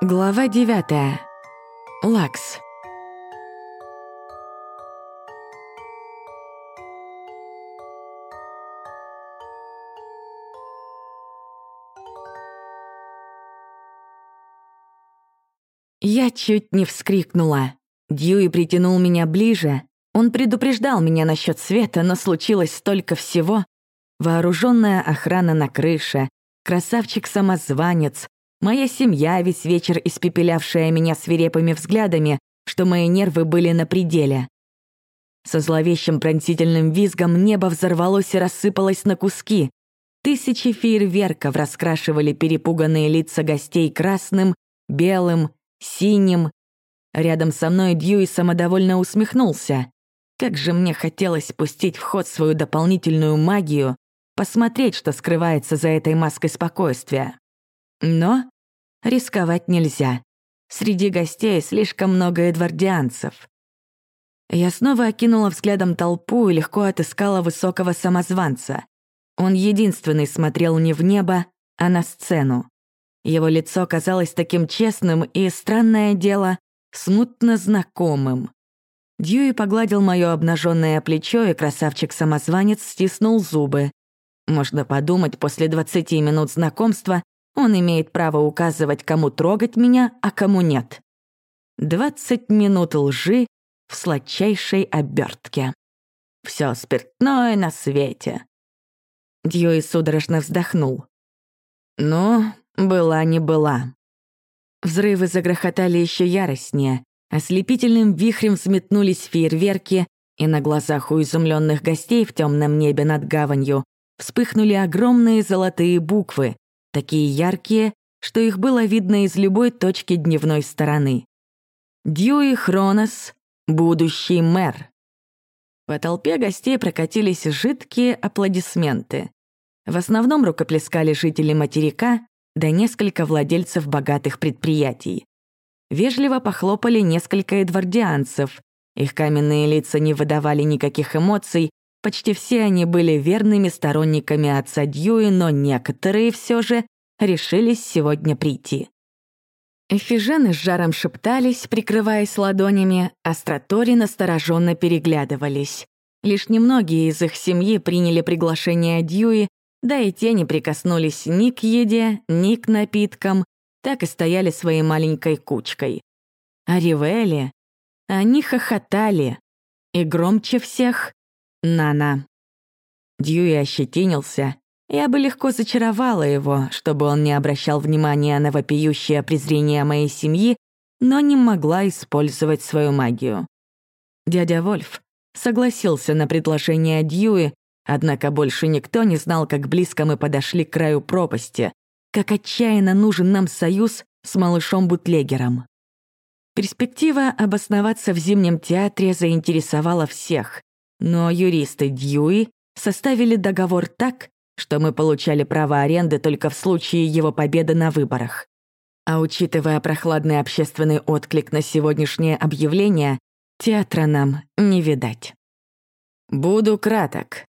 Глава девятая. Лакс. Я чуть не вскрикнула. Дьюи притянул меня ближе. Он предупреждал меня насчет света, но случилось столько всего. Вооруженная охрана на крыше, красавчик-самозванец, моя семья, весь вечер испепелявшая меня свирепыми взглядами, что мои нервы были на пределе. Со зловещим пронзительным визгом небо взорвалось и рассыпалось на куски. Тысячи фейерверков раскрашивали перепуганные лица гостей красным, белым, синим. Рядом со мной Дьюи самодовольно усмехнулся. Как же мне хотелось пустить в ход свою дополнительную магию, посмотреть, что скрывается за этой маской спокойствия. Но рисковать нельзя. Среди гостей слишком много эдвардианцев. Я снова окинула взглядом толпу и легко отыскала высокого самозванца. Он единственный смотрел не в небо, а на сцену. Его лицо казалось таким честным и, странное дело, смутно знакомым. Дьюи погладил моё обнаженное плечо, и красавчик-самозванец стиснул зубы. Можно подумать, после 20 минут знакомства он имеет право указывать, кому трогать меня, а кому нет. 20 минут лжи в сладчайшей обертке. Все спиртное на свете. Дьюи судорожно вздохнул. «Ну, была не была». Взрывы загрохотали еще яростнее, ослепительным вихрем взметнулись фейерверки, и на глазах у изумленных гостей в темном небе над гаванью вспыхнули огромные золотые буквы, такие яркие, что их было видно из любой точки дневной стороны. Дьюи Хронос, будущий мэр. По толпе гостей прокатились жидкие аплодисменты. В основном рукоплескали жители материка, да несколько владельцев богатых предприятий. Вежливо похлопали несколько эдвардианцев. Их каменные лица не выдавали никаких эмоций, Почти все они были верными сторонниками отца Дьюи, но некоторые все же решились сегодня прийти. Эфижены с жаром шептались, прикрываясь ладонями, а стратори настороженно переглядывались. Лишь немногие из их семьи приняли приглашение Дьюи, да и те не прикоснулись ни к еде, ни к напиткам, так и стояли своей маленькой кучкой. А Ривели, они хохотали. И громче всех Нана. Дьюи ощетинился. Я бы легко зачаровала его, чтобы он не обращал внимания на вопиющее презрение моей семьи, но не могла использовать свою магию. Дядя Вольф согласился на предложение Дьюи, однако больше никто не знал, как близко мы подошли к краю пропасти, как отчаянно нужен нам союз с малышом-бутлегером. Перспектива обосноваться в зимнем театре заинтересовала всех. Но юристы Дьюи составили договор так, что мы получали право аренды только в случае его победы на выборах. А учитывая прохладный общественный отклик на сегодняшнее объявление, театра нам не видать. Буду краток.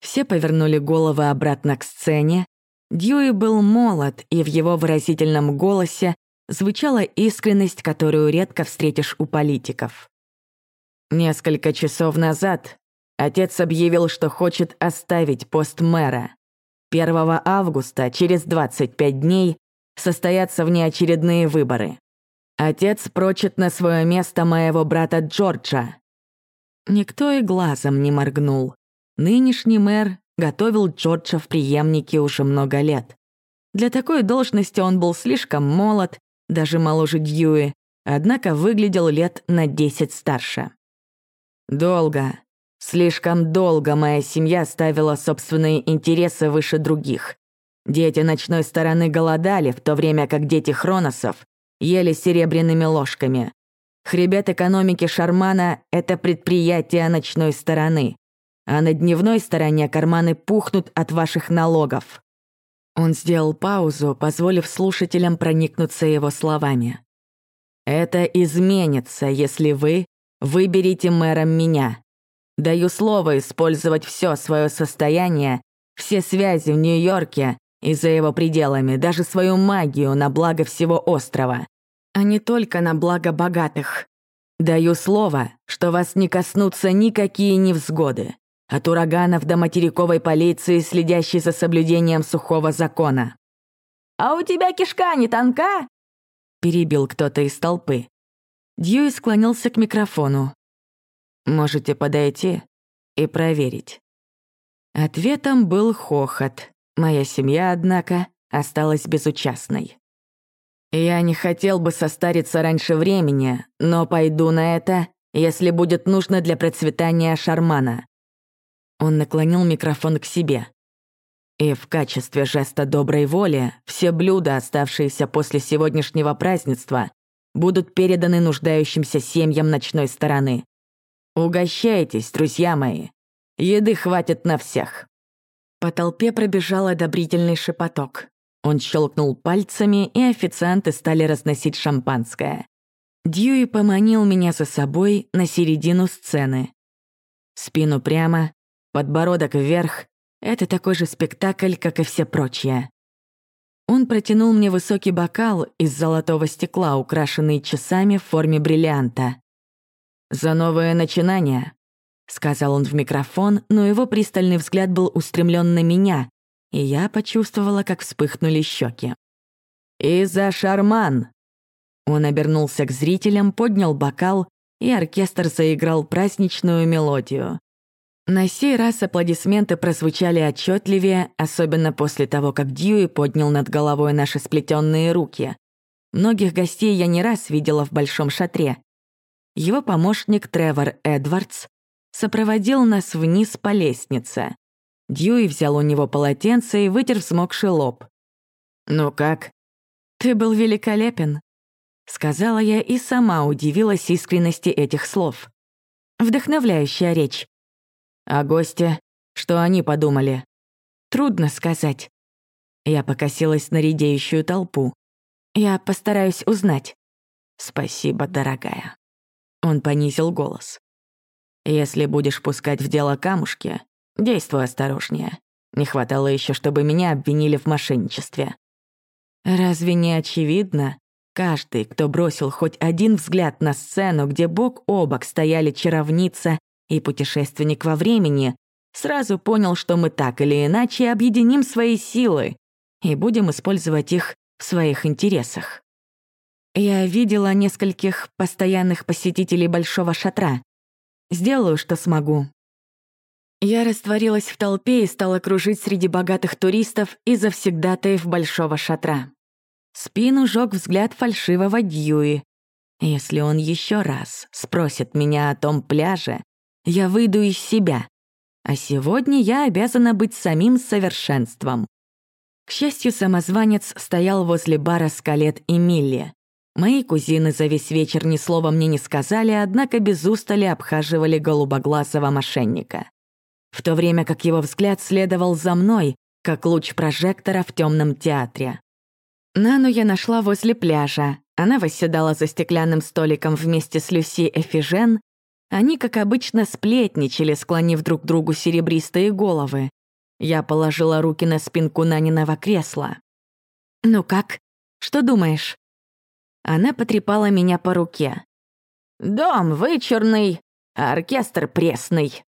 Все повернули головы обратно к сцене. Дьюи был молод, и в его выразительном голосе звучала искренность, которую редко встретишь у политиков. Несколько часов назад отец объявил, что хочет оставить пост мэра. 1 августа, через 25 дней, состоятся внеочередные выборы. Отец прочит на свое место моего брата Джорджа. Никто и глазом не моргнул. Нынешний мэр готовил Джорджа в преемнике уже много лет. Для такой должности он был слишком молод, даже моложе Дьюи, однако выглядел лет на 10 старше. Долго, слишком долго моя семья ставила собственные интересы выше других. Дети ночной стороны голодали, в то время как дети Хроносов ели серебряными ложками. Хребет экономики Шармана — это предприятие ночной стороны, а на дневной стороне карманы пухнут от ваших налогов. Он сделал паузу, позволив слушателям проникнуться его словами. «Это изменится, если вы Выберите мэром меня. Даю слово использовать все свое состояние, все связи в Нью-Йорке и за его пределами, даже свою магию на благо всего острова. а не только на благо богатых. Даю слово, что вас не коснутся никакие невзгоды. От ураганов до материковой полиции, следящей за соблюдением сухого закона. «А у тебя кишка не тонка?» Перебил кто-то из толпы. Дьюи склонился к микрофону. «Можете подойти и проверить». Ответом был хохот. Моя семья, однако, осталась безучастной. Я не хотел бы состариться раньше времени, но пойду на это, если будет нужно для процветания Шармана. Он наклонил микрофон к себе. И в качестве жеста доброй воли все блюда, оставшиеся после сегодняшнего празднества, будут переданы нуждающимся семьям ночной стороны. Угощайтесь, друзья мои. Еды хватит на всех. По толпе пробежал одобрительный шепоток. Он щелкнул пальцами, и официанты стали разносить шампанское. Дьюи поманил меня за собой на середину сцены. Спину прямо, подбородок вверх — это такой же спектакль, как и все прочие. Он протянул мне высокий бокал из золотого стекла, украшенный часами в форме бриллианта. «За новое начинание», — сказал он в микрофон, но его пристальный взгляд был устремлен на меня, и я почувствовала, как вспыхнули щеки. «И за шарман!» Он обернулся к зрителям, поднял бокал, и оркестр заиграл праздничную мелодию. На сей раз аплодисменты прозвучали отчетливее, особенно после того, как Дьюи поднял над головой наши сплетенные руки. Многих гостей я не раз видела в большом шатре. Его помощник Тревор Эдвардс сопроводил нас вниз по лестнице. Дьюи взял у него полотенце и вытер взмокший лоб. «Ну как?» «Ты был великолепен», — сказала я и сама удивилась искренности этих слов. Вдохновляющая речь. А гости? Что они подумали? Трудно сказать. Я покосилась на редеющую толпу. Я постараюсь узнать. Спасибо, дорогая. Он понизил голос. Если будешь пускать в дело камушки, Действуй осторожнее. Не хватало еще, чтобы меня обвинили в мошенничестве. Разве не очевидно? Каждый, кто бросил хоть один взгляд на сцену, где бок о бок стояли чаровница и путешественник во времени, сразу понял, что мы так или иначе объединим свои силы и будем использовать их в своих интересах. Я видела нескольких постоянных посетителей Большого шатра. Сделаю, что смогу, я растворилась в толпе и стала кружить среди богатых туристов и завсегдатаев большого шатра. Спину жёг взгляд фальшивого Дьюи. Если он еще раз спросит меня о том пляже, я выйду из себя. А сегодня я обязана быть самим совершенством. К счастью, самозванец стоял возле бара «Скалет» и Милли. Мои кузины за весь вечер ни слова мне не сказали, однако без устали обхаживали голубоглазого мошенника в то время как его взгляд следовал за мной, как луч прожектора в темном театре. Нану я нашла возле пляжа. Она восседала за стеклянным столиком вместе с Люси Эфижен. Они, как обычно, сплетничали, склонив друг другу серебристые головы. Я положила руки на спинку Наниного кресла. «Ну как? Что думаешь?» Она потрепала меня по руке. «Дом вычурный, а оркестр пресный».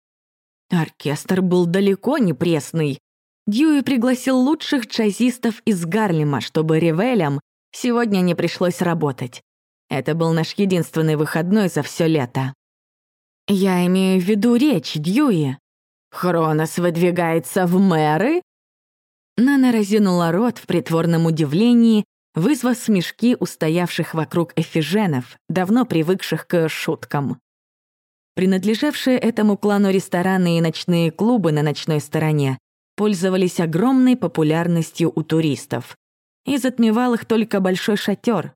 Оркестр был далеко не пресный. Дьюи пригласил лучших джазистов из Гарлема, чтобы ревелям сегодня не пришлось работать. Это был наш единственный выходной за все лето. Я имею в виду речь Дьюи. Хронос выдвигается в мэры? Нана разинула рот в притворном удивлении, вызвав смешки устоявших вокруг эфиженов, давно привыкших к шуткам. Принадлежавшие этому клану рестораны и ночные клубы на ночной стороне пользовались огромной популярностью у туристов. И затмевал их только большой шатер.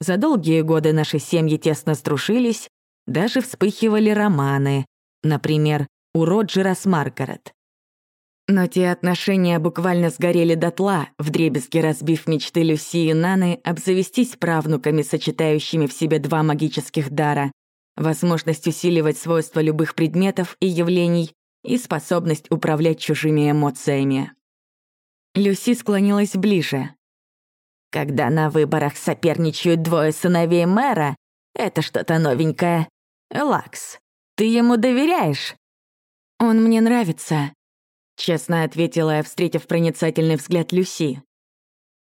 За долгие годы наши семьи тесно струшились, даже вспыхивали романы, например, у Роджера с Маргарет. Но те отношения буквально сгорели дотла, вдребезги разбив мечты Люси и Наны обзавестись правнуками, сочетающими в себе два магических дара возможность усиливать свойства любых предметов и явлений и способность управлять чужими эмоциями. Люси склонилась ближе. Когда на выборах соперничают двое сыновей мэра, это что-то новенькое. Лакс, ты ему доверяешь? Он мне нравится, честно ответила я, встретив проницательный взгляд Люси.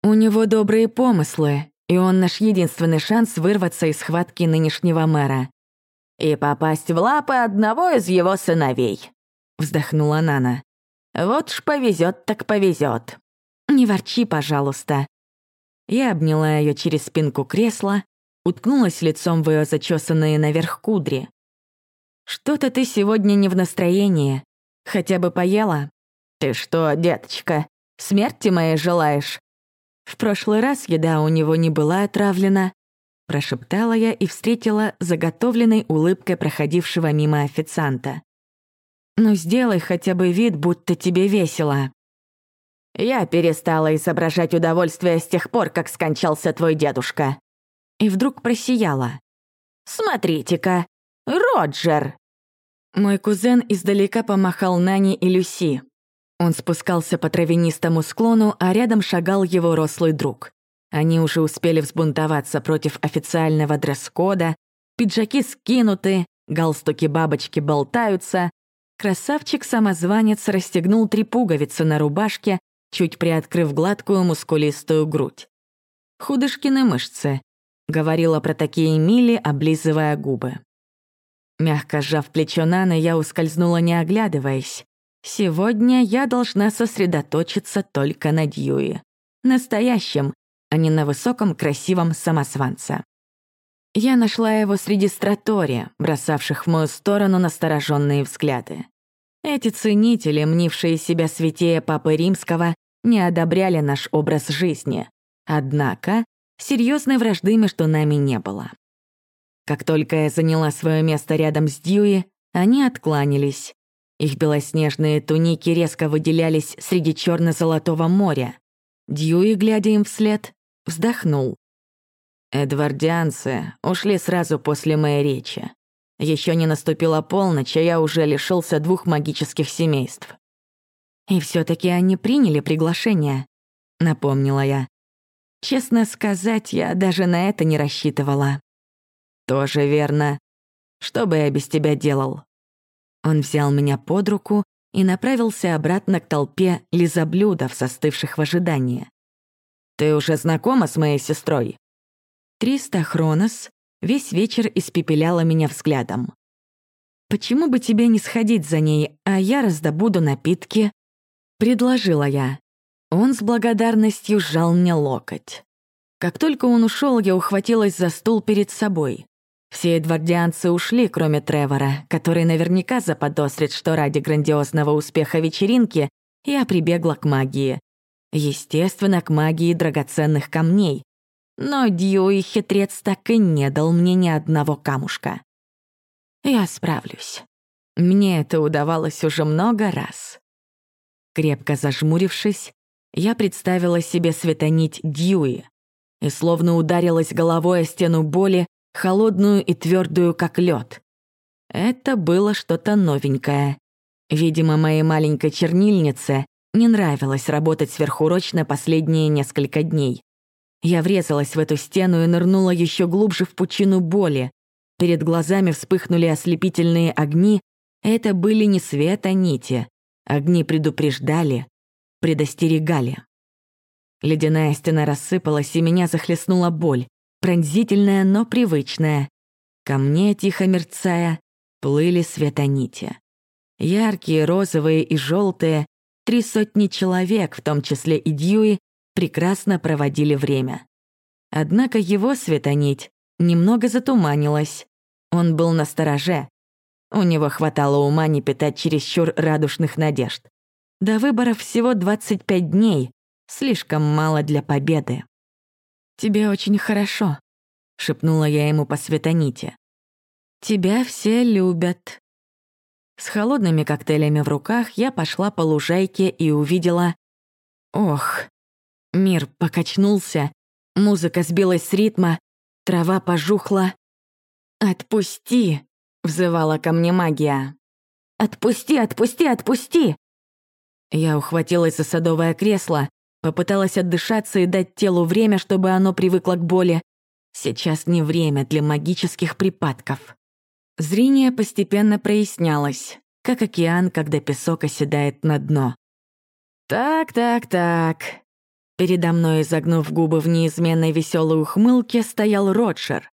У него добрые помыслы, и он наш единственный шанс вырваться из схватки нынешнего мэра. И попасть в лапы одного из его сыновей, вздохнула Нана. Вот ж повезет, так повезет. Не ворчи, пожалуйста. Я обняла ее через спинку кресла, уткнулась лицом в ее зачесанные наверх кудри. «Что-то ты сегодня не в настроении. Хотя бы поела?» «Ты что, деточка, смерти моей желаешь?» В прошлый раз еда у него не была отравлена, прошептала я и встретила заготовленной улыбкой проходившего мимо официанта. «Ну сделай хотя бы вид, будто тебе весело». «Я перестала изображать удовольствие с тех пор, как скончался твой дедушка». И вдруг просияла. «Смотрите-ка, Роджер!» Мой кузен издалека помахал Нани и Люси. Он спускался по травянистому склону, а рядом шагал его рослый друг. Они уже успели взбунтоваться против официального дресс-кода, пиджаки скинуты, галстуки-бабочки болтаются. Красавчик-самозванец расстегнул три пуговицы на рубашке, чуть приоткрыв гладкую мускулистую грудь. «Худышкины мышцы», — говорила про такие Мили, облизывая губы. Мягко сжав плечо Наны, я ускользнула, не оглядываясь. Сегодня я должна сосредоточиться только на Дьюи. Настоящем, а не на высоком красивом самосванце. Я нашла его среди стратори, бросавших в мою сторону настороженные взгляды. Эти ценители, мнившие себя святее Папы Римского, не одобряли наш образ жизни. Однако серьезной вражды между нами не было. Как только я заняла свое место рядом с Дьюи, они откланялись. Их белоснежные туники резко выделялись среди черно золотого моря. Дьюи, глядя им вслед, вздохнул. Эдвардианцы ушли сразу после моей речи. Еще не наступила полночь, а я уже лишился двух магических семейств. И все таки они приняли приглашение, напомнила я. Честно сказать, я даже на это не рассчитывала. «Тоже верно. Что бы я без тебя делал?» Он взял меня под руку и направился обратно к толпе лизоблюдов, застывших в ожидании. «Ты уже знакома с моей сестрой?» Триста Хронос весь вечер испепеляла меня взглядом. «Почему бы тебе не сходить за ней, а я раздобуду напитки?» — предложила я. Он с благодарностью сжал мне локоть. Как только он ушел, я ухватилась за стул перед собой. Все эдвардианцы ушли, кроме Тревора, который наверняка заподозрит, что ради грандиозного успеха вечеринки я прибегла к магии. Естественно, к магии драгоценных камней. Но Дьюи хитрец так и не дал мне ни одного камушка. Я справлюсь. Мне это удавалось уже много раз. Крепко зажмурившись, я представила себе светонить Дьюи и словно ударилась головой о стену боли, холодную и твердую, как лед. Это было что-то новенькое. Видимо, моей маленькой чернильнице не нравилось работать сверхурочно последние несколько дней. Я врезалась в эту стену и нырнула еще глубже в пучину боли. Перед глазами вспыхнули ослепительные огни. Это были не свет, а нити. Огни предупреждали, предостерегали. Ледяная стена рассыпалась, и меня захлестнула боль пронзительная, но привычная. Ко мне, тихо мерцая, плыли светонити. Яркие, розовые и желтые, три сотни человек, в том числе и Дьюи, прекрасно проводили время. Однако его светонить немного затуманилась. Он был на стороже. У него хватало ума не питать чересчур радушных надежд. До выборов всего 25 дней, слишком мало для победы. «Тебе очень хорошо», — шепнула я ему по светоните. «Тебя все любят». С холодными коктейлями в руках я пошла по лужайке и увидела... Ох, мир покачнулся, музыка сбилась с ритма, трава пожухла. «Отпусти!» — взывала ко мне магия. «Отпусти, отпусти, отпусти!» Я ухватилась за садовое кресло, Попыталась отдышаться и дать телу время, чтобы оно привыкло к боли. Сейчас не время для магических припадков. Зрение постепенно прояснялось, как океан, когда песок оседает на дно. «Так, так, так». Передо мной, изогнув губы в неизменной веселой ухмылке, стоял Роджер.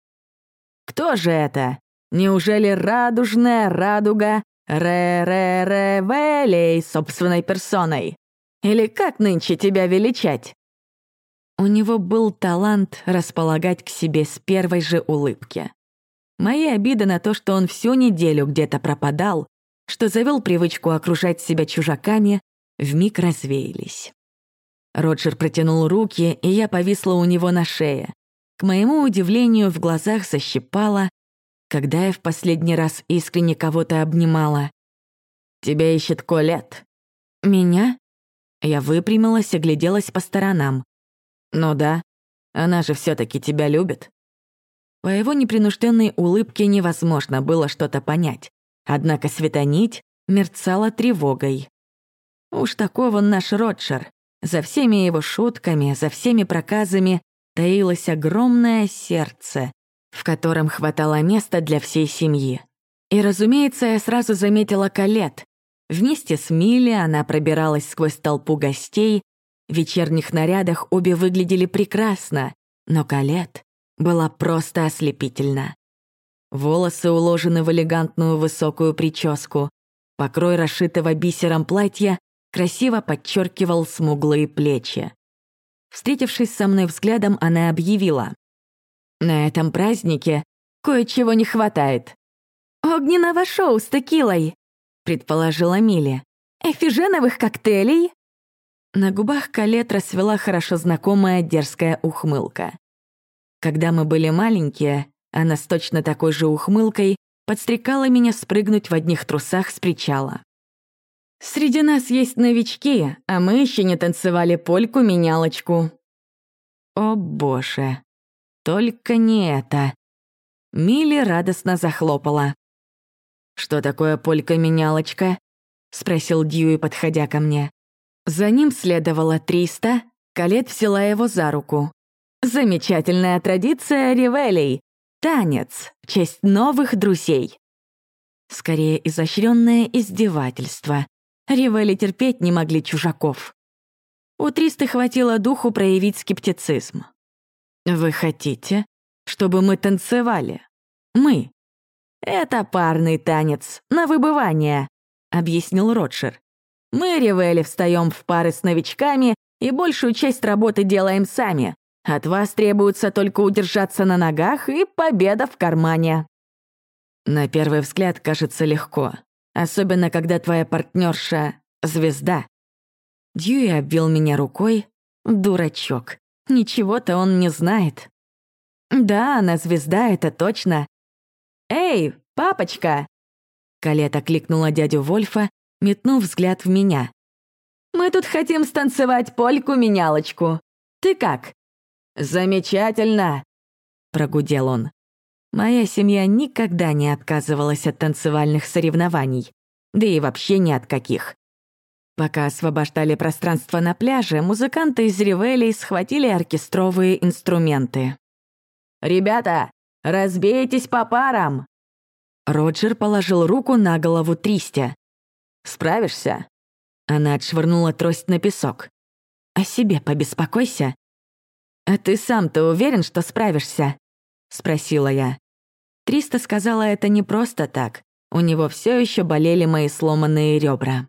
«Кто же это? Неужели радужная радуга Ре-ре-ре-велей собственной персоной? Или как нынче тебя величать?» У него был талант располагать к себе с первой же улыбки. Мои обиды на то, что он всю неделю где-то пропадал, что завел привычку окружать себя чужаками, вмиг развеялись. Роджер протянул руки, и я повисла у него на шее. К моему удивлению, в глазах защипала, когда я в последний раз искренне кого-то обнимала. «Тебя ищет Колет». «Меня?» Я выпрямилась и гляделась по сторонам. «Ну да, она же все таки тебя любит». По его непринужденной улыбке невозможно было что-то понять. Однако светонить мерцала тревогой. Уж такого наш Роджер. За всеми его шутками, за всеми проказами таилось огромное сердце, в котором хватало места для всей семьи. И, разумеется, я сразу заметила Калет. Вместе с Милли она пробиралась сквозь толпу гостей. В вечерних нарядах обе выглядели прекрасно, но Калет была просто ослепительна. Волосы уложены в элегантную высокую прическу. Покрой расшитого бисером платья красиво подчеркивал смуглые плечи. Встретившись со мной взглядом, она объявила. «На этом празднике кое-чего не хватает». «Огненного шоу с текилой», — предположила Милли. «Эфиженовых коктейлей?» На губах Калет расцвела хорошо знакомая дерзкая ухмылка. Когда мы были маленькие, она с точно такой же ухмылкой подстрекала меня спрыгнуть в одних трусах с причала. «Среди нас есть новички, а мы еще не танцевали польку-менялочку». О боже, только не это. Милли радостно захлопала. «Что такое полька-менялочка?» — спросил Дьюи, подходя ко мне. За ним следовало триста, Калет взяла его за руку. «Замечательная традиция ревелей, Танец в честь новых друзей. Скорее, изощренное издевательство. Ривели терпеть не могли чужаков. У Тристы хватило духу проявить скептицизм. «Вы хотите, чтобы мы танцевали? Мы. Это парный танец, на выбывание», — объяснил Ротшир. «Мы, Ривели, встаем в пары с новичками и большую часть работы делаем сами. От вас требуется только удержаться на ногах и победа в кармане. На первый взгляд кажется легко, особенно когда твоя партнерша — звезда. Дьюи обвил меня рукой. Дурачок. Ничего-то он не знает. Да, она звезда, это точно. «Эй, папочка!» Калета кликнула дядю Вольфа, метнув взгляд в меня. «Мы тут хотим станцевать польку-менялочку. Ты как, «Замечательно!» — прогудел он. Моя семья никогда не отказывалась от танцевальных соревнований, да и вообще ни от каких. Пока освобождали пространство на пляже, музыканты из Ривелей схватили оркестровые инструменты. «Ребята, разбейтесь по парам!» Роджер положил руку на голову Тристя. «Справишься?» Она отшвырнула трость на песок. «О себе побеспокойся «А ты сам-то уверен, что справишься?» — спросила я. Триста сказала это не просто так. У него все еще болели мои сломанные ребра.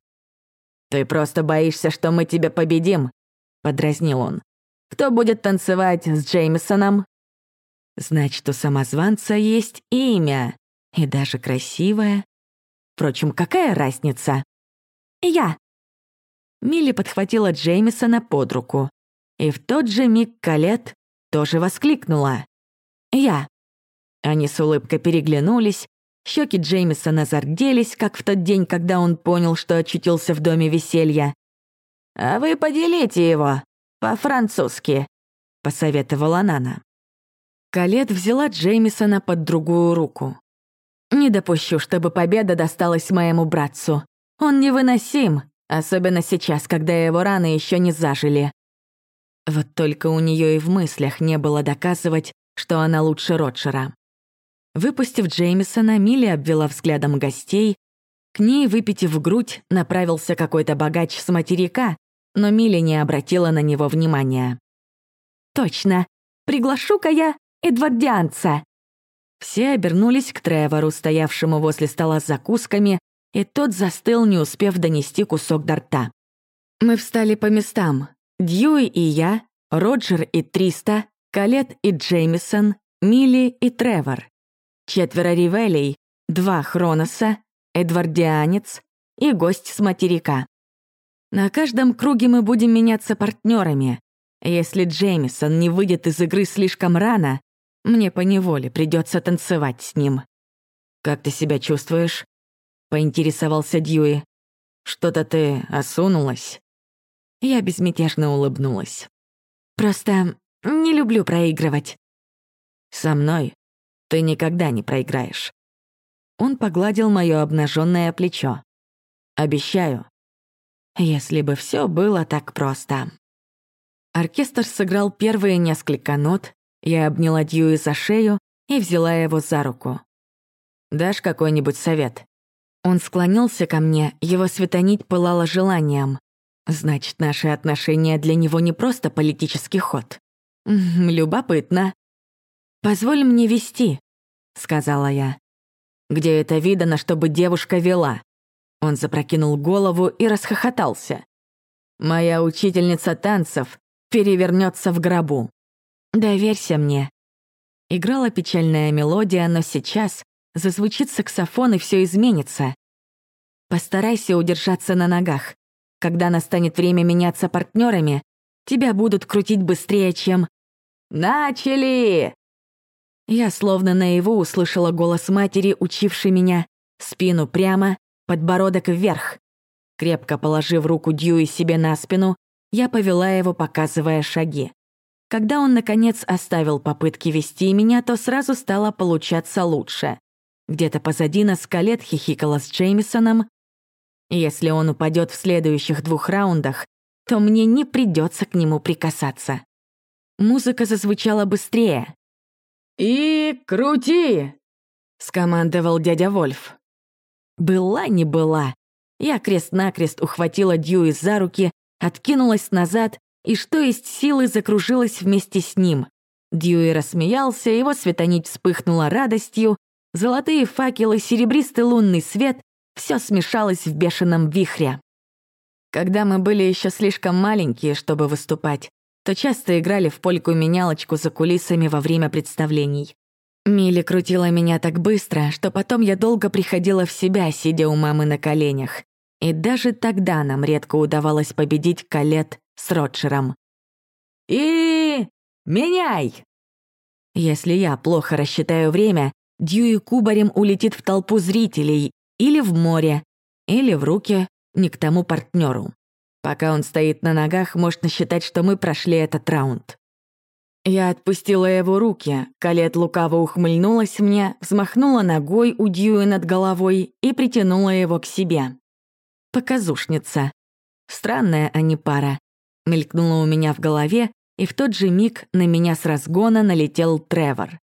«Ты просто боишься, что мы тебя победим», — подразнил он. «Кто будет танцевать с Джеймисоном?» «Значит, у самозванца есть имя, и даже красивое. Впрочем, какая разница?» «Я». Милли подхватила Джеймисона под руку. И в тот же миг Калет тоже воскликнула. «Я». Они с улыбкой переглянулись, щеки Джеймисона зарделись, как в тот день, когда он понял, что очутился в доме веселья. «А вы поделите его, по-французски», — посоветовала Нана. Калет взяла Джеймисона под другую руку. «Не допущу, чтобы победа досталась моему братцу. Он невыносим, особенно сейчас, когда его раны еще не зажили. Вот только у нее и в мыслях не было доказывать, что она лучше Роджера. Выпустив Джеймисона, Милли обвела взглядом гостей. К ней, выпитив грудь, направился какой-то богач с материка, но Милли не обратила на него внимания. «Точно! Приглашу-ка я эдвардианца!» Все обернулись к Тревору, стоявшему возле стола с закусками, и тот застыл, не успев донести кусок до рта. Мы встали по местам. Дьюи и я, Роджер и Триста, Калет и Джеймисон, Милли и Тревор. Четверо Ривелей, два Хроноса, Эдвардианец и гость с материка. На каждом круге мы будем меняться партнерами. Если Джеймисон не выйдет из игры слишком рано, мне поневоле придется танцевать с ним. «Как ты себя чувствуешь?» — поинтересовался Дьюи. «Что-то ты осунулась?» Я безмятежно улыбнулась. «Просто не люблю проигрывать». «Со мной ты никогда не проиграешь». Он погладил моё обнажённое плечо. «Обещаю». Если бы всё было так просто. Оркестр сыграл первые несколько нот, я обняла Дьюи за шею и взяла его за руку. «Дашь какой-нибудь совет?» Он склонился ко мне, его светонить пылала желанием. Значит, наши отношения для него не просто политический ход. Любопытно. «Позволь мне вести», — сказала я. «Где это видано, чтобы девушка вела?» Он запрокинул голову и расхохотался. «Моя учительница танцев перевернется в гробу. Доверься мне». Играла печальная мелодия, но сейчас зазвучит саксофон и все изменится. Постарайся удержаться на ногах. Когда настанет время меняться партнерами, тебя будут крутить быстрее, чем «Начали!» Я словно наяву услышала голос матери, учившей меня спину прямо, подбородок вверх. Крепко положив руку Дьюи себе на спину, я повела его, показывая шаги. Когда он, наконец, оставил попытки вести меня, то сразу стало получаться лучше. Где-то позади нас Калет хихикала с Джеймисоном. Если он упадет в следующих двух раундах, то мне не придется к нему прикасаться. Музыка зазвучала быстрее. «И крути!» — скомандовал дядя Вольф. Была не была. Я крест-накрест ухватила Дьюи за руки, откинулась назад и, что есть силы, закружилась вместе с ним. Дьюи рассмеялся, его светонить вспыхнула радостью, золотые факелы, серебристый лунный свет — все смешалось в бешеном вихре. Когда мы были еще слишком маленькие, чтобы выступать, то часто играли в польку-менялочку за кулисами во время представлений. Милли крутила меня так быстро, что потом я долго приходила в себя, сидя у мамы на коленях. И даже тогда нам редко удавалось победить Калет с Роджером. «И... меняй!» Если я плохо рассчитаю время, Дьюи кубарем улетит в толпу зрителей или в море, или в руки не к тому партнеру. Пока он стоит на ногах, можно считать, что мы прошли этот раунд. Я отпустила его руки, Калет лукаво ухмыльнулась мне, взмахнула ногой у Дьюи над головой и притянула его к себе. Показушница. Странная они пара. Мелькнула у меня в голове, и в тот же миг на меня с разгона налетел Тревор.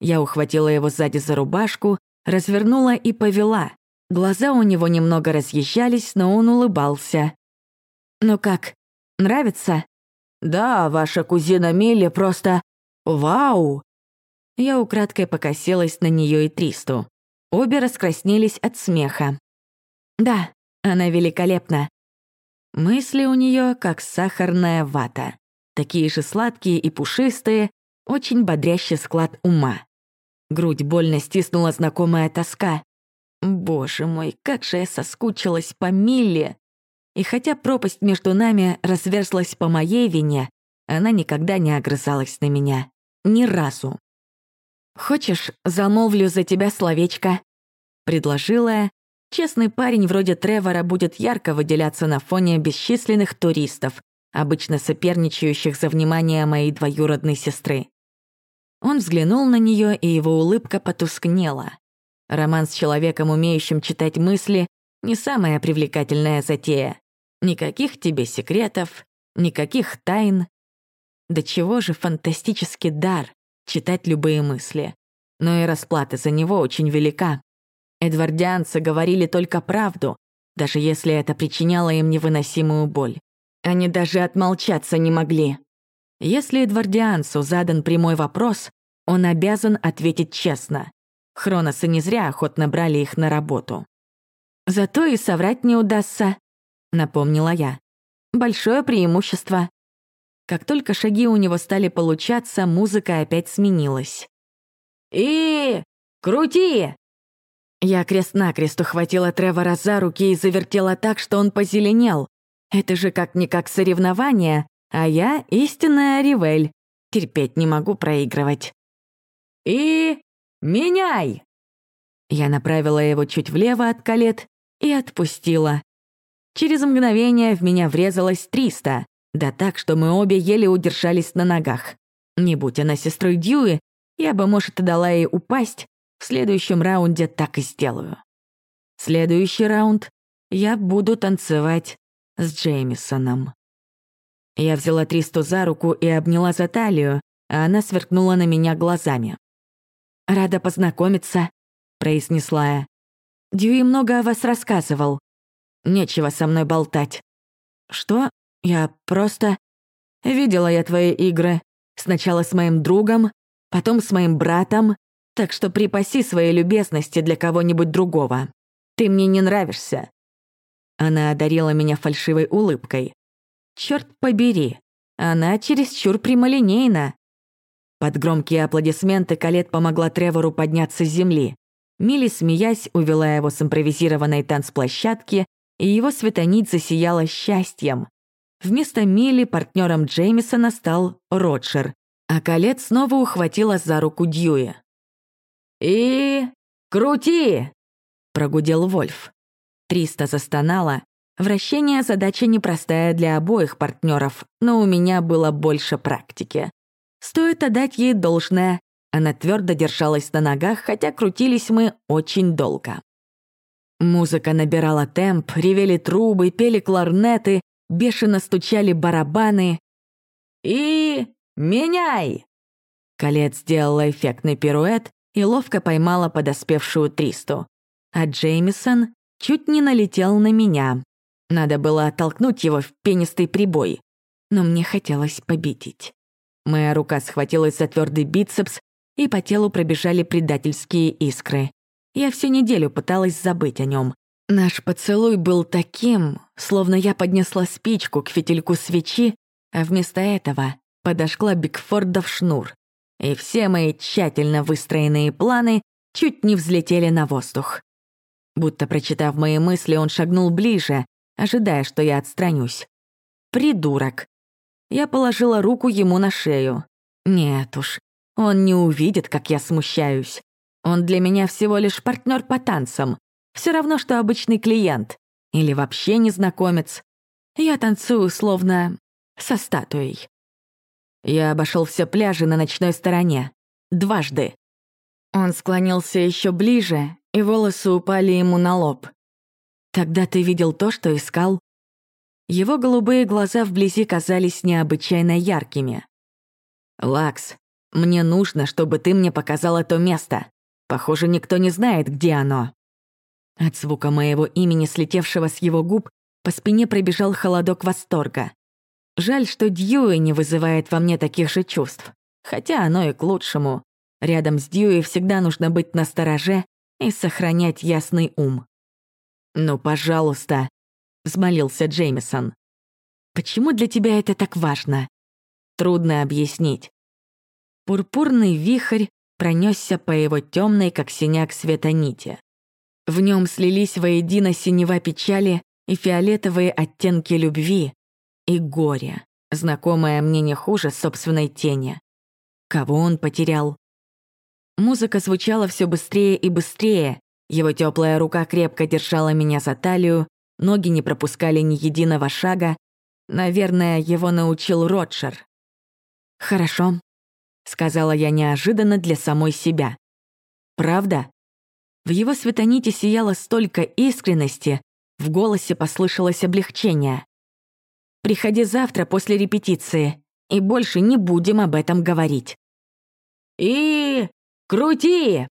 Я ухватила его сзади за рубашку, развернула и повела. Глаза у него немного разъезжались, но он улыбался. «Ну как, нравится?» «Да, ваша кузина Милли просто... Вау!» Я украдкой покосилась на нее и Тристу. Обе раскраснелись от смеха. «Да, она великолепна». Мысли у нее как сахарная вата. Такие же сладкие и пушистые, очень бодрящий склад ума. Грудь больно стиснула знакомая тоска. Боже мой, как же я соскучилась по Милле! И хотя пропасть между нами разверзлась по моей вине, она никогда не огрызалась на меня. Ни разу. «Хочешь, замолвлю за тебя словечко?» Предложила. Честный парень вроде Тревора будет ярко выделяться на фоне бесчисленных туристов, обычно соперничающих за внимание моей двоюродной сестры. Он взглянул на нее, и его улыбка потускнела. Роман с человеком, умеющим читать мысли, не самая привлекательная затея. Никаких тебе секретов, никаких тайн. До чего же фантастический дар читать любые мысли. Но и расплата за него очень велика. Эдвардианцы говорили только правду, даже если это причиняло им невыносимую боль. Они даже отмолчаться не могли. Если Эдвардианцу задан прямой вопрос, он обязан ответить честно. Хроносы не зря охотно брали их на работу. «Зато и соврать не удастся», — напомнила я. «Большое преимущество». Как только шаги у него стали получаться, музыка опять сменилась. «И... крути!» Я крест-накрест ухватила Тревора за руки и завертела так, что он позеленел. Это же как-никак соревнование, а я истинная Ривель. Терпеть не могу проигрывать. «И... меняй!» Я направила его чуть влево от колет и отпустила. Через мгновение в меня врезалось триста, да так, что мы обе еле удержались на ногах. Не будь она сестрой Дьюи, я бы, может, и дала ей упасть, в следующем раунде так и сделаю. Следующий раунд я буду танцевать с Джеймисоном. Я взяла Тристу за руку и обняла за талию, а она сверкнула на меня глазами. «Рада познакомиться», — произнесла я. «Дьюи много о вас рассказывал. Нечего со мной болтать». «Что? Я просто...» «Видела я твои игры. Сначала с моим другом, потом с моим братом, так что припаси свои любезности для кого-нибудь другого. Ты мне не нравишься». Она одарила меня фальшивой улыбкой. Черт побери, она чересчур прямолинейна. Под громкие аплодисменты Калет помогла Тревору подняться с земли. Милли, смеясь, увела его с импровизированной танцплощадки, и его светонить засияла счастьем. Вместо Милли партнером Джеймисона стал Роджер, а Калет снова ухватила за руку Дьюи. «И... крути!» — прогудел Вольф. Триста застонала. Вращение — задача непростая для обоих партнеров, но у меня было больше практики. Стоит отдать ей должное. Она твердо держалась на ногах, хотя крутились мы очень долго. Музыка набирала темп, ревели трубы, пели кларнеты, бешено стучали барабаны. «И... меняй!» Колец сделала эффектный пируэт, и ловко поймала подоспевшую Тристу. А Джеймисон чуть не налетел на меня. Надо было оттолкнуть его в пенистый прибой. Но мне хотелось победить. Моя рука схватилась за твердый бицепс, и по телу пробежали предательские искры. Я всю неделю пыталась забыть о нем. Наш поцелуй был таким, словно я поднесла спичку к фитильку свечи, а вместо этого подошла Бигфорда в шнур и все мои тщательно выстроенные планы чуть не взлетели на воздух. Будто прочитав мои мысли, он шагнул ближе, ожидая, что я отстранюсь. Придурок. Я положила руку ему на шею. Нет уж, он не увидит, как я смущаюсь. Он для меня всего лишь партнер по танцам. Все равно, что обычный клиент. Или вообще незнакомец. Я танцую словно со статуей. Я обошел все пляжи на ночной стороне. Дважды. Он склонился еще ближе, и волосы упали ему на лоб. Тогда ты видел то, что искал? Его голубые глаза вблизи казались необычайно яркими. «Лакс, мне нужно, чтобы ты мне показала то место. Похоже, никто не знает, где оно». От звука моего имени, слетевшего с его губ, по спине пробежал холодок восторга. Жаль, что Дьюи не вызывает во мне таких же чувств. Хотя оно и к лучшему. Рядом с Дьюи всегда нужно быть настороже и сохранять ясный ум. «Ну, пожалуйста», — взмолился Джеймисон. «Почему для тебя это так важно?» Трудно объяснить. Пурпурный вихрь пронесся по его темной, как синяк света нити. В нем слились воедино синева печали и фиолетовые оттенки любви, и горе, знакомое мне не хуже собственной тени. Кого он потерял? Музыка звучала все быстрее и быстрее, его теплая рука крепко держала меня за талию, ноги не пропускали ни единого шага. Наверное, его научил Роджер. «Хорошо», — сказала я неожиданно для самой себя. «Правда?» В его светоните сияло столько искренности, в голосе послышалось облегчение. Приходи завтра после репетиции. и больше не будем об этом говорить. И... крути!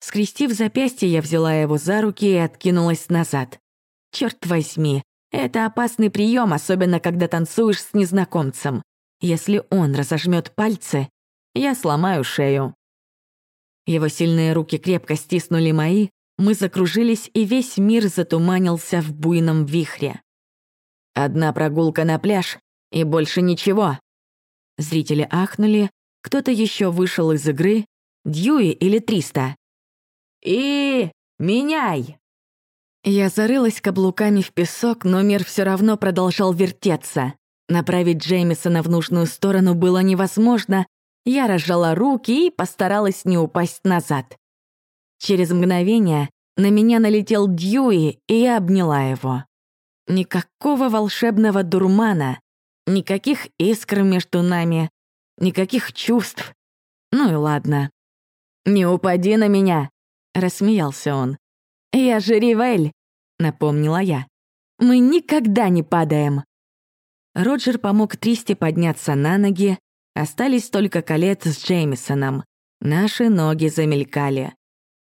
Скрестив запястье, я взяла его за руки и откинулась назад. Черт возьми, это опасный прием, особенно когда танцуешь с незнакомцем. Если он разожмет пальцы, я сломаю шею. Его сильные руки крепко стиснули мои, мы закружились, и весь мир затуманился в буйном вихре. Одна прогулка на пляж, и больше ничего. Зрители ахнули, кто-то еще вышел из игры, Дьюи или Триста. «И... меняй!» Я зарылась каблуками в песок, но мир все равно продолжал вертеться. Направить Джеймисона в нужную сторону было невозможно. Я разжала руки и постаралась не упасть назад. Через мгновение на меня налетел Дьюи, и я обняла его. Никакого волшебного дурмана, никаких искр между нами, никаких чувств. Ну и ладно. «Не упади на меня!» — рассмеялся он. «Я же Ривель!» — напомнила я. «Мы никогда не падаем!» Роджер помог Тристи подняться на ноги, остались только Калет с Джеймисоном. Наши ноги замелькали.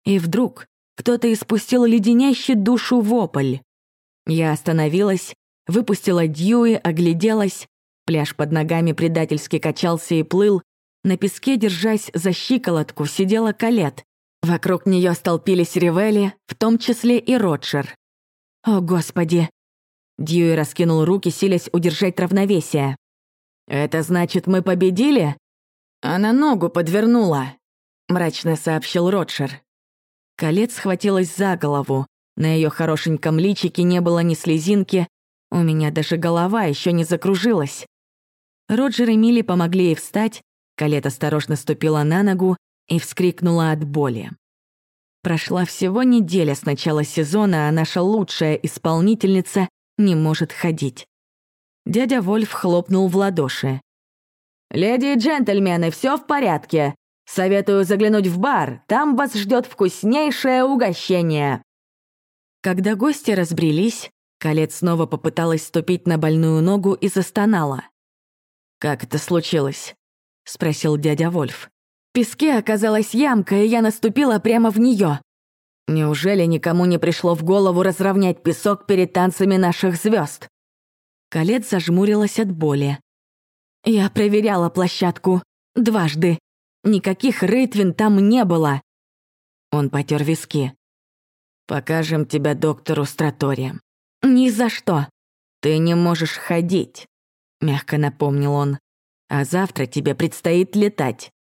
И вдруг кто-то испустил леденящий душу вопль. Я остановилась, выпустила Дьюи, огляделась. Пляж под ногами предательски качался и плыл. На песке, держась за щиколотку, сидела Калет. Вокруг нее столпились ревели, в том числе и Роджер. «О, Господи!» Дьюи раскинул руки, силясь удержать равновесие. «Это значит, мы победили?» «Она ногу подвернула», — мрачно сообщил Роджер. Колец схватилась за голову. На ее хорошеньком личике не было ни слезинки, у меня даже голова еще не закружилась. Роджер и Милли помогли ей встать, Калет осторожно ступила на ногу и вскрикнула от боли. Прошла всего неделя с начала сезона, а наша лучшая исполнительница не может ходить. Дядя Вольф хлопнул в ладоши. «Леди и джентльмены, все в порядке. Советую заглянуть в бар, там вас ждет вкуснейшее угощение». Когда гости разбрелись, Калет снова попыталась ступить на больную ногу и застонала. «Как это случилось?» — спросил дядя Вольф. В песке оказалась ямка, и я наступила прямо в нее. Неужели никому не пришло в голову разровнять песок перед танцами наших звезд? Калет зажмурилась от боли. Я проверяла площадку. Дважды. Никаких рытвин там не было. Он потер виски. «Покажем тебя доктору Стратори». «Ни за что. Ты не можешь ходить», — мягко напомнил он. «А завтра тебе предстоит летать».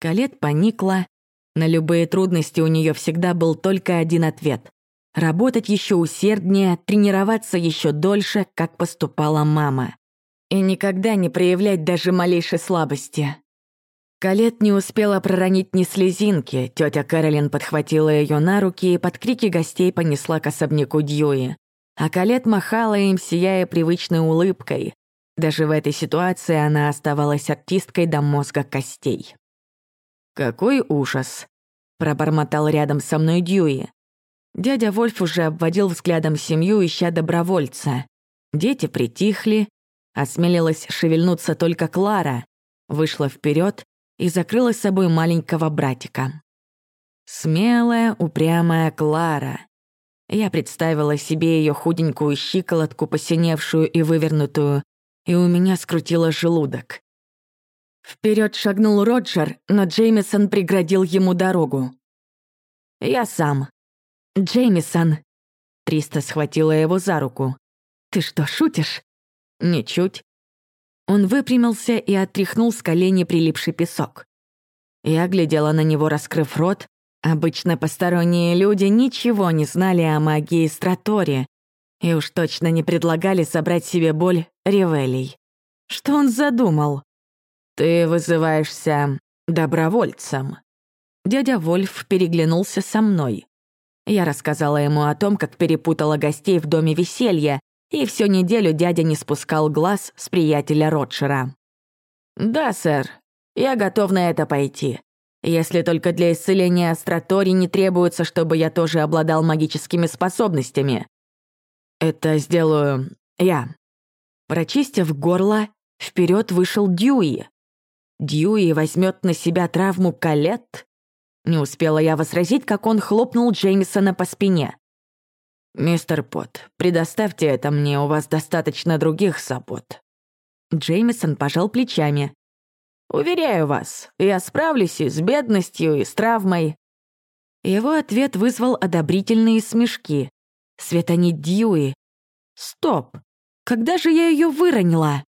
Калет поникла, на любые трудности у нее всегда был только один ответ. Работать еще усерднее, тренироваться еще дольше, как поступала мама. И никогда не проявлять даже малейшей слабости. Калет не успела проронить ни слезинки, тетя Кэролин подхватила ее на руки и под крики гостей понесла к особняку Дьюи. А Калет махала им, сияя привычной улыбкой. Даже в этой ситуации она оставалась артисткой до мозга костей. «Какой ужас!» — пробормотал рядом со мной Дьюи. Дядя Вольф уже обводил взглядом семью, ища добровольца. Дети притихли, осмелилась шевельнуться только Клара, вышла вперед и закрыла с собой маленького братика. Смелая, упрямая Клара. Я представила себе ее худенькую щиколотку, посиневшую и вывернутую, и у меня скрутило желудок. Вперед шагнул Роджер, но Джеймисон преградил ему дорогу. «Я сам». «Джеймисон». Триста схватила его за руку. «Ты что, шутишь?» «Ничуть». Он выпрямился и отряхнул с колени прилипший песок. Я глядела на него, раскрыв рот. Обычно посторонние люди ничего не знали о магии Стратори и уж точно не предлагали собрать себе боль ревелей. Что он задумал? «Ты вызываешься добровольцем». Дядя Вольф переглянулся со мной. Я рассказала ему о том, как перепутала гостей в доме веселья, и всю неделю дядя не спускал глаз с приятеля Ротшера. «Да, сэр, я готов на это пойти. Если только для исцеления Астратори не требуется, чтобы я тоже обладал магическими способностями. Это сделаю я». Прочистив горло, вперед вышел Дьюи. Дьюи возьмет на себя травму Калет? Не успела я возразить, как он хлопнул Джеймисона по спине. «Мистер Пот, предоставьте это мне, у вас достаточно других забот». Джеймисон пожал плечами. «Уверяю вас, я справлюсь и с бедностью, и с травмой». Его ответ вызвал одобрительные смешки. Светонит Дьюи. «Стоп! Когда же я ее выронила?»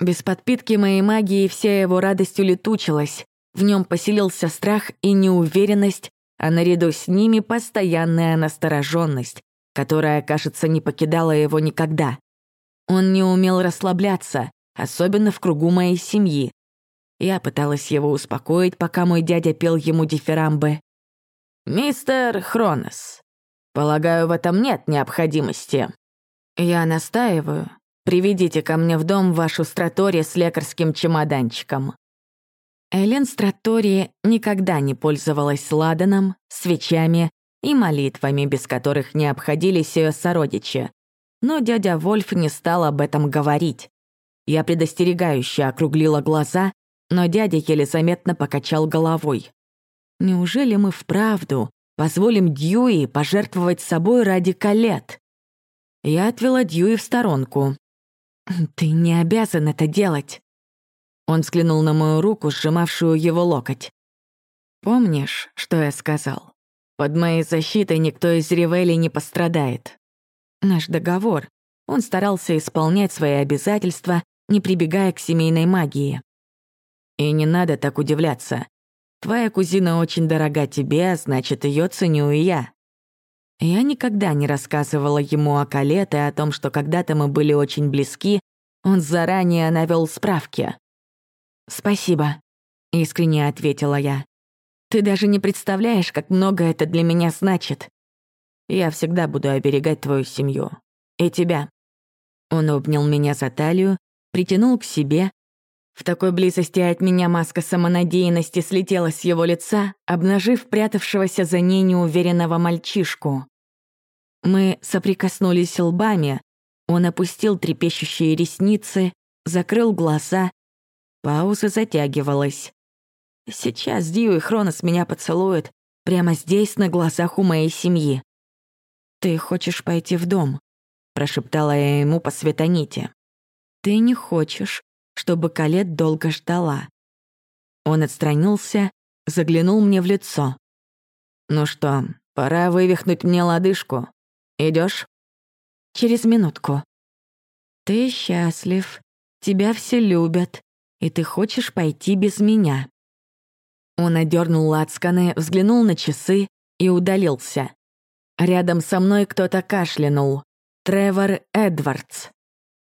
Без подпитки моей магии вся его радость улетучилась. В нем поселился страх и неуверенность, а наряду с ними постоянная настороженность, которая, кажется, не покидала его никогда. Он не умел расслабляться, особенно в кругу моей семьи. Я пыталась его успокоить, пока мой дядя пел ему дифирамбы. «Мистер Хронос, полагаю, в этом нет необходимости». «Я настаиваю. Приведите ко мне в дом вашу стратори с лекарским чемоданчиком». Элен Стратори никогда не пользовалась ладаном, свечами и молитвами, без которых не обходились ее сородичи. Но дядя Вольф не стал об этом говорить. Я предостерегающе округлила глаза, но дядя еле заметно покачал головой. Неужели мы вправду позволим Дьюи пожертвовать собой ради колет? Я отвела Дьюи в сторонку. «Ты не обязан это делать». Он взглянул на мою руку, сжимавшую его локоть. «Помнишь, что я сказал? Под моей защитой никто из Ривели не пострадает. Наш договор. Он старался исполнять свои обязательства, не прибегая к семейной магии. И не надо так удивляться. Твоя кузина очень дорога тебе, а значит, ее ценю и я. Я никогда не рассказывала ему о Калет и о том, что когда-то мы были очень близки, он заранее навел справки. «Спасибо», — искренне ответила я. «Ты даже не представляешь, как много это для меня значит. Я всегда буду оберегать твою семью. И тебя». Он обнял меня за талию, притянул к себе. В такой близости от меня маска самонадеянности слетела с его лица, обнажив прятавшегося за ней неуверенного мальчишку. Мы соприкоснулись лбами, он опустил трепещущие ресницы, закрыл глаза Пауза затягивалась. Сейчас Дью и Хронос меня поцелуют прямо здесь, на глазах у моей семьи. «Ты хочешь пойти в дом?» — прошептала я ему по светоните. «Ты не хочешь, чтобы Калет долго ждала». Он отстранился, заглянул мне в лицо. «Ну что, пора вывихнуть мне лодыжку. Идешь? «Через минутку». «Ты счастлив, тебя все любят, и ты хочешь пойти без меня». Он одернул лацканы, взглянул на часы и удалился. Рядом со мной кто-то кашлянул. Тревор Эдвардс.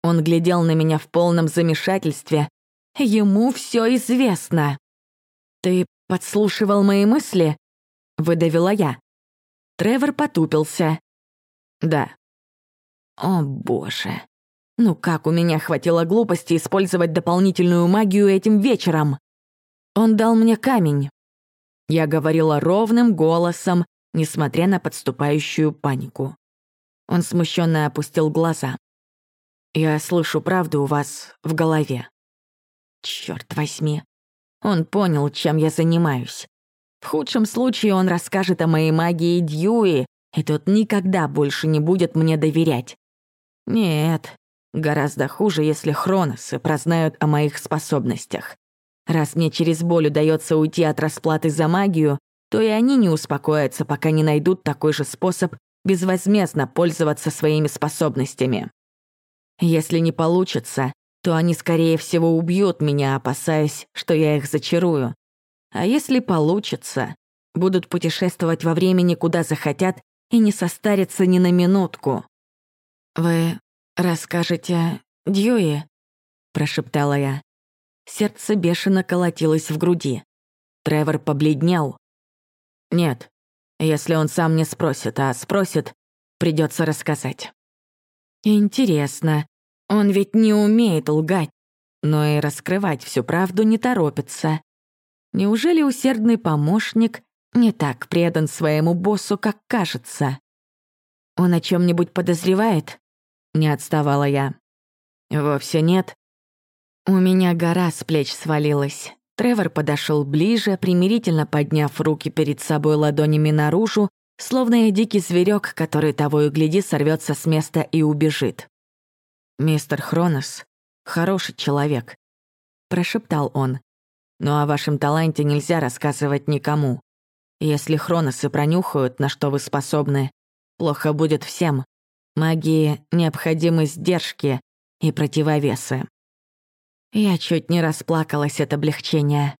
Он глядел на меня в полном замешательстве. Ему все известно. «Ты подслушивал мои мысли?» — выдавила я. Тревор потупился. «Да». «О, боже. Ну как у меня хватило глупости использовать дополнительную магию этим вечером? Он дал мне камень. Я говорила ровным голосом, несмотря на подступающую панику. Он смущенно опустил глаза. «Я слышу правду у вас в голове». Черт возьми. Он понял, чем я занимаюсь. В худшем случае он расскажет о моей магии Дьюи, и тот никогда больше не будет мне доверять. Нет, Гораздо хуже, если хроносы прознают о моих способностях. Раз мне через боль удается уйти от расплаты за магию, то и они не успокоятся, пока не найдут такой же способ безвозмездно пользоваться своими способностями. Если не получится, то они, скорее всего, убьют меня, опасаясь, что я их зачарую. А если получится, будут путешествовать во времени, куда захотят, и не состарятся ни на минутку. Вы «Расскажете Дьюи?» — прошептала я. Сердце бешено колотилось в груди. Тревор побледнел. «Нет, если он сам не спросит, а спросит, придется рассказать». «Интересно, он ведь не умеет лгать, но и раскрывать всю правду не торопится. Неужели усердный помощник не так предан своему боссу, как кажется? Он о чем нибудь подозревает?» Не отставала я. «Вовсе нет. У меня гора с плеч свалилась. Тревор подошел ближе, примирительно подняв руки перед собой ладонями наружу, словно я дикий зверек, который того и гляди сорвется с места и убежит. «Мистер Хронос — хороший человек», — прошептал он. «Но о вашем таланте нельзя рассказывать никому. Если Хроносы пронюхают, на что вы способны, плохо будет всем. Магии необходимы сдержки и противовесы». Я чуть не расплакалась от облегчения.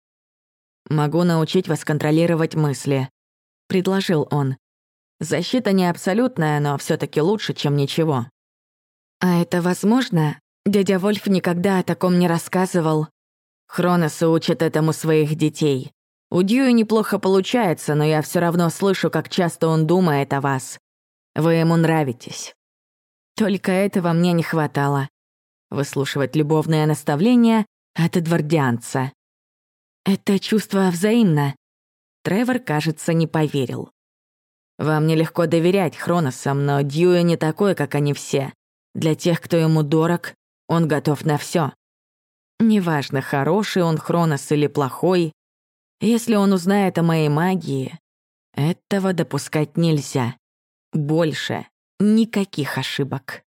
«Могу научить вас контролировать мысли», — предложил он. «Защита не абсолютная, но все таки лучше, чем ничего». «А это возможно? Дядя Вольф никогда о таком не рассказывал». Хроносы учат этому своих детей. У Дьюи неплохо получается, но я все равно слышу, как часто он думает о вас. Вы ему нравитесь. Только этого мне не хватало выслушивать любовное наставление от эдвардианца. Это чувство взаимно. Тревор, кажется, не поверил. Вам нелегко доверять Хроносам, но Дьюи не такой, как они все. Для тех, кто ему дорог, он готов на все. Неважно, хороший он Хронос или плохой, если он узнает о моей магии, этого допускать нельзя. Больше никаких ошибок.